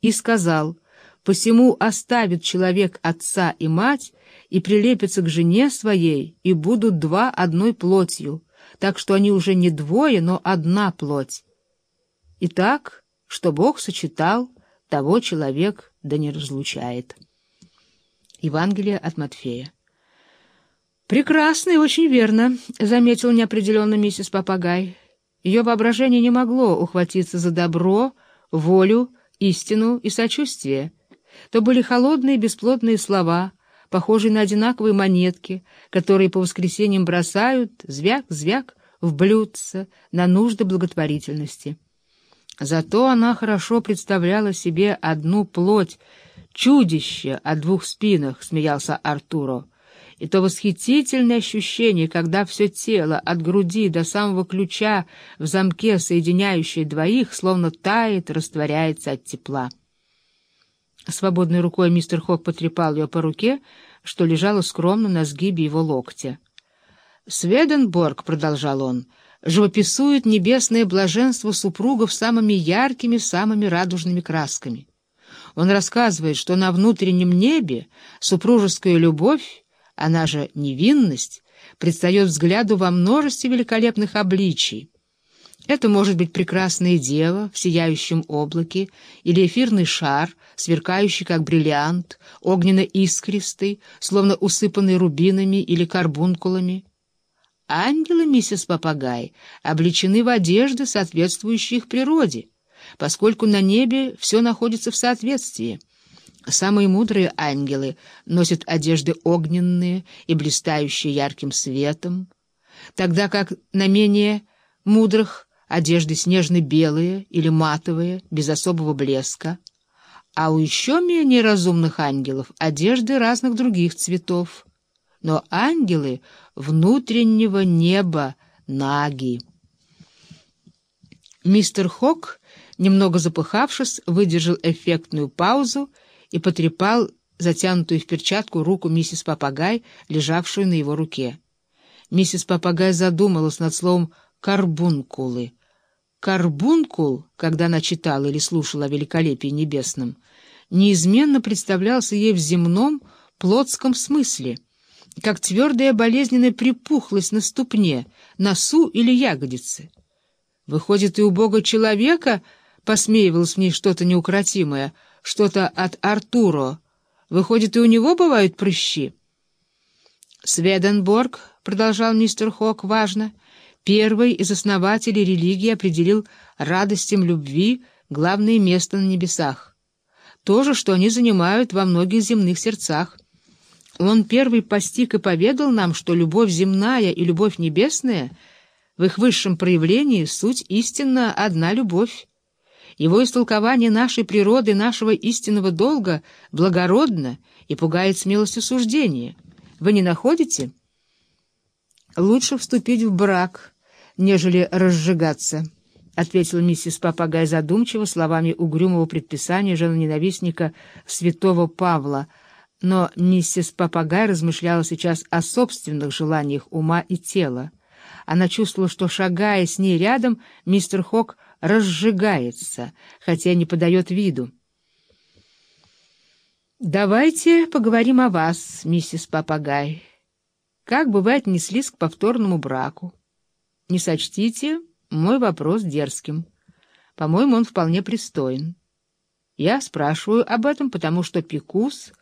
и сказал, «Посему оставит человек отца и мать, и прилепится к жене своей, и будут два одной плотью, так что они уже не двое, но одна плоть. Итак, что Бог сочетал, того человек да не разлучает». Евангелие от Матфея. «Прекрасно и очень верно», — заметил неопределенно миссис Попугай. Ее воображение не могло ухватиться за добро, волю, истину и сочувствие. То были холодные бесплотные слова, похожие на одинаковые монетки, которые по воскресеньям бросают, звяк-звяк, в блюдце на нужды благотворительности. Зато она хорошо представляла себе одну плоть, чудище о двух спинах, смеялся Артуро, и то восхитительное ощущение, когда все тело от груди до самого ключа в замке, соединяющее двоих, словно тает, растворяется от тепла. Свободной рукой мистер Хок потрепал ее по руке, что лежало скромно на сгибе его локтя. «Сведенборг», — продолжал он, — «живописует небесное блаженство супругов самыми яркими, самыми радужными красками. Он рассказывает, что на внутреннем небе супружеская любовь, она же невинность, предстает взгляду во множестве великолепных обличий. Это может быть прекрасное дева в сияющем облаке или эфирный шар, сверкающий как бриллиант, огненно-искристый, словно усыпанный рубинами или карбункулами. Ангелы, миссис Попугай, облечены в одежды, соответствующие их природе, поскольку на небе все находится в соответствии. Самые мудрые ангелы носят одежды огненные и блистающие ярким светом, тогда как на менее мудрых одежды снежно-белые или матовые, без особого блеска, а у еще менее разумных ангелов одежды разных других цветов но ангелы внутреннего неба наги. Мистер Хок, немного запыхавшись, выдержал эффектную паузу и потрепал затянутую в перчатку руку миссис Попугай, лежавшую на его руке. Миссис Попугай задумалась над словом «карбункулы». Карбункул, когда она читала или слушала о великолепии небесном, неизменно представлялся ей в земном, плотском смысле — как твердая болезненная припухлость на ступне, носу или ягодице. Выходит, и у Бога человека посмеивалось в ней что-то неукротимое, что-то от Артуро. Выходит, и у него бывают прыщи. «Сведенборг», — продолжал мистер Хок важно, — первый из основателей религии определил радостям любви главное место на небесах. То же, что они занимают во многих земных сердцах — он первый постиг и поведал нам, что любовь земная и любовь небесная в их высшем проявлении суть истинно одна любовь. Его истолкование нашей природы, нашего истинного долга благородно и пугает смелостью суждения. Вы не находите? Лучше вступить в брак, нежели разжигаться, — ответила миссис Попагай задумчиво словами угрюмого предписания женоненавистника святого Павла — но миссис Попугай размышляла сейчас о собственных желаниях ума и тела. Она чувствовала, что, шагая с ней рядом, мистер Хок разжигается, хотя не подает виду. «Давайте поговорим о вас, миссис Попугай. Как бы вы отнеслись к повторному браку? Не сочтите мой вопрос дерзким. По-моему, он вполне пристоен. Я спрашиваю об этом, потому что Пикус —